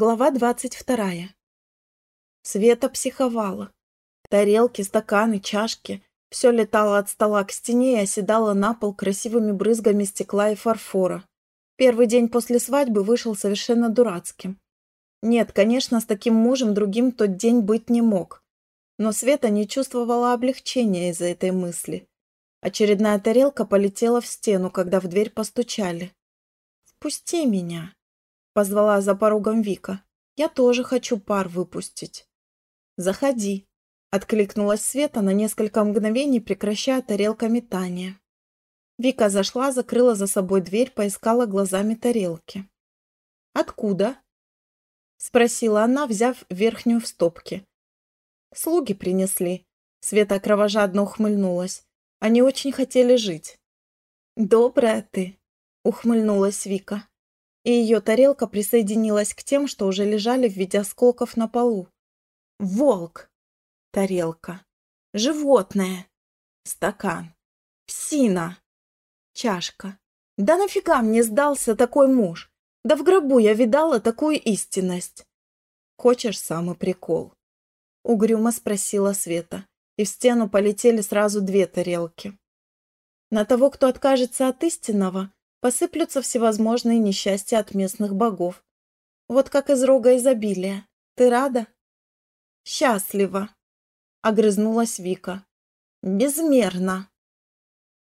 Глава двадцать вторая. Света психовала. Тарелки, стаканы, чашки. Все летало от стола к стене и оседало на пол красивыми брызгами стекла и фарфора. Первый день после свадьбы вышел совершенно дурацким. Нет, конечно, с таким мужем другим тот день быть не мог. Но Света не чувствовала облегчения из-за этой мысли. Очередная тарелка полетела в стену, когда в дверь постучали. «Впусти меня!» Позвала за порогом Вика. «Я тоже хочу пар выпустить». «Заходи», — откликнулась Света на несколько мгновений, прекращая тарелка метания. Вика зашла, закрыла за собой дверь, поискала глазами тарелки. «Откуда?» — спросила она, взяв верхнюю в стопке. «Слуги принесли». Света кровожадно ухмыльнулась. Они очень хотели жить. «Добрая ты», — ухмыльнулась Вика и ее тарелка присоединилась к тем, что уже лежали в виде осколков на полу. Волк. Тарелка. Животное. Стакан. Псина. Чашка. Да нафига мне сдался такой муж? Да в гробу я видала такую истинность. Хочешь самый прикол? Угрюмо спросила Света, и в стену полетели сразу две тарелки. На того, кто откажется от истинного, посыплются всевозможные несчастья от местных богов. Вот как из рога изобилия. Ты рада? Счастлива, огрызнулась Вика. Безмерно.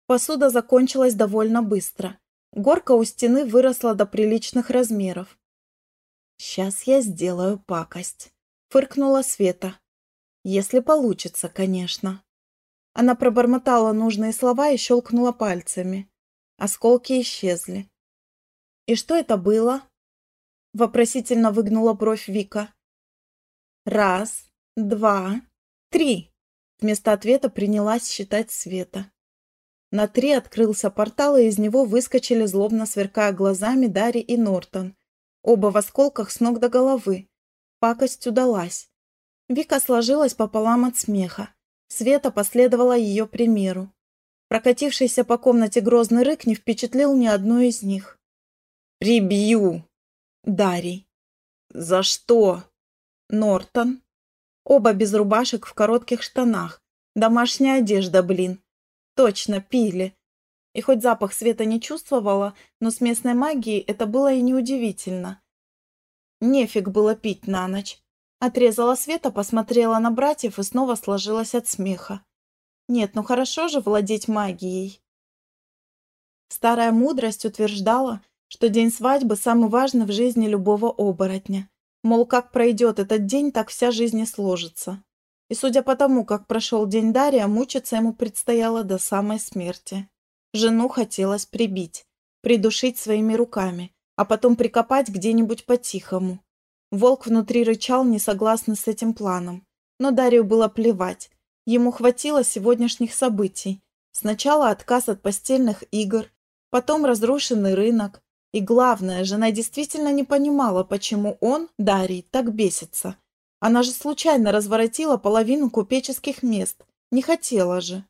Посуда закончилась довольно быстро. Горка у стены выросла до приличных размеров. «Сейчас я сделаю пакость», — фыркнула Света. «Если получится, конечно». Она пробормотала нужные слова и щелкнула пальцами. Осколки исчезли. «И что это было?» Вопросительно выгнула бровь Вика. «Раз, два, три!» Вместо ответа принялась считать Света. На три открылся портал, и из него выскочили, злобно сверкая глазами, Дарри и Нортон. Оба в осколках с ног до головы. Пакость удалась. Вика сложилась пополам от смеха. Света последовала ее примеру. Прокатившийся по комнате грозный рык не впечатлил ни одну из них. «Прибью!» Дарий. «За что?» Нортон. Оба без рубашек в коротких штанах. Домашняя одежда, блин. Точно, пили. И хоть запах света не чувствовала, но с местной магией это было и неудивительно. Нефиг было пить на ночь. Отрезала света, посмотрела на братьев и снова сложилась от смеха. Нет, ну хорошо же владеть магией. Старая мудрость утверждала, что день свадьбы самый важный в жизни любого оборотня. Мол, как пройдет этот день, так вся жизнь и сложится. И судя по тому, как прошел день Дарья, мучиться ему предстояло до самой смерти. Жену хотелось прибить, придушить своими руками, а потом прикопать где-нибудь по-тихому. Волк внутри рычал, не согласно с этим планом. Но Дарью было плевать. Ему хватило сегодняшних событий. Сначала отказ от постельных игр, потом разрушенный рынок. И главное, жена действительно не понимала, почему он, Дарий, так бесится. Она же случайно разворотила половину купеческих мест. Не хотела же.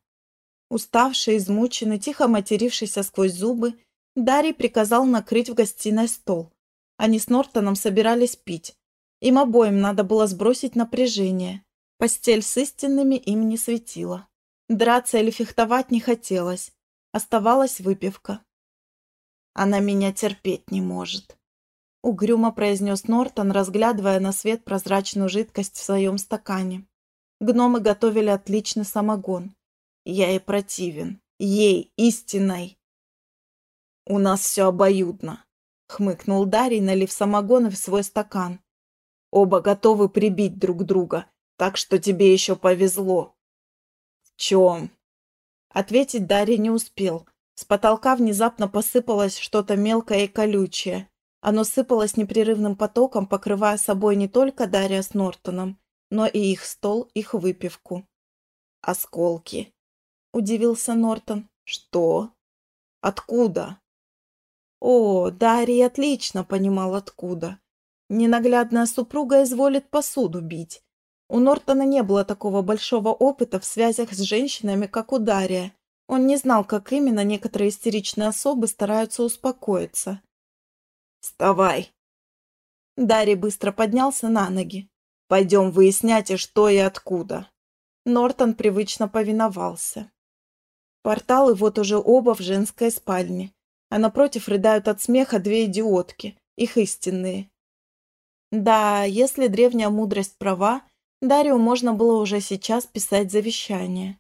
Уставший, измученный, тихо матерившийся сквозь зубы, Дарий приказал накрыть в гостиной стол. Они с Нортоном собирались пить. Им обоим надо было сбросить напряжение. Постель с истинными им не светила. Драться или фехтовать не хотелось. Оставалась выпивка. Она меня терпеть не может. Угрюмо произнес Нортон, разглядывая на свет прозрачную жидкость в своем стакане. Гномы готовили отличный самогон. Я ей противен. Ей, истинной. У нас все обоюдно, хмыкнул Дарий, налив самогон в свой стакан. Оба готовы прибить друг друга, так что тебе еще повезло». «В чем?» Ответить Дарья не успел. С потолка внезапно посыпалось что-то мелкое и колючее. Оно сыпалось непрерывным потоком, покрывая собой не только Дарья с Нортоном, но и их стол, их выпивку. «Осколки», — удивился Нортон. «Что? Откуда?» О, Дарья отлично понимал, откуда. Ненаглядная супруга изволит посуду бить, у Нортона не было такого большого опыта в связях с женщинами, как у Дария. Он не знал, как именно некоторые истеричные особы стараются успокоиться. «Вставай!» Дарий быстро поднялся на ноги. «Пойдем выяснять, что и откуда». Нортон привычно повиновался. Порталы вот уже оба в женской спальне, а напротив рыдают от смеха две идиотки, их истинные. Да, если древняя мудрость права, Дарью можно было уже сейчас писать завещание.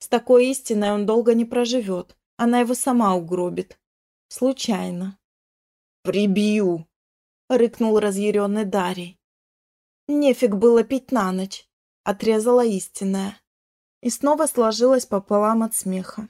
С такой истиной он долго не проживет, она его сама угробит. Случайно. «Прибью!» — рыкнул разъяренный Дарий. Нефиг было пить на ночь, отрезала истинная. И снова сложилась пополам от смеха.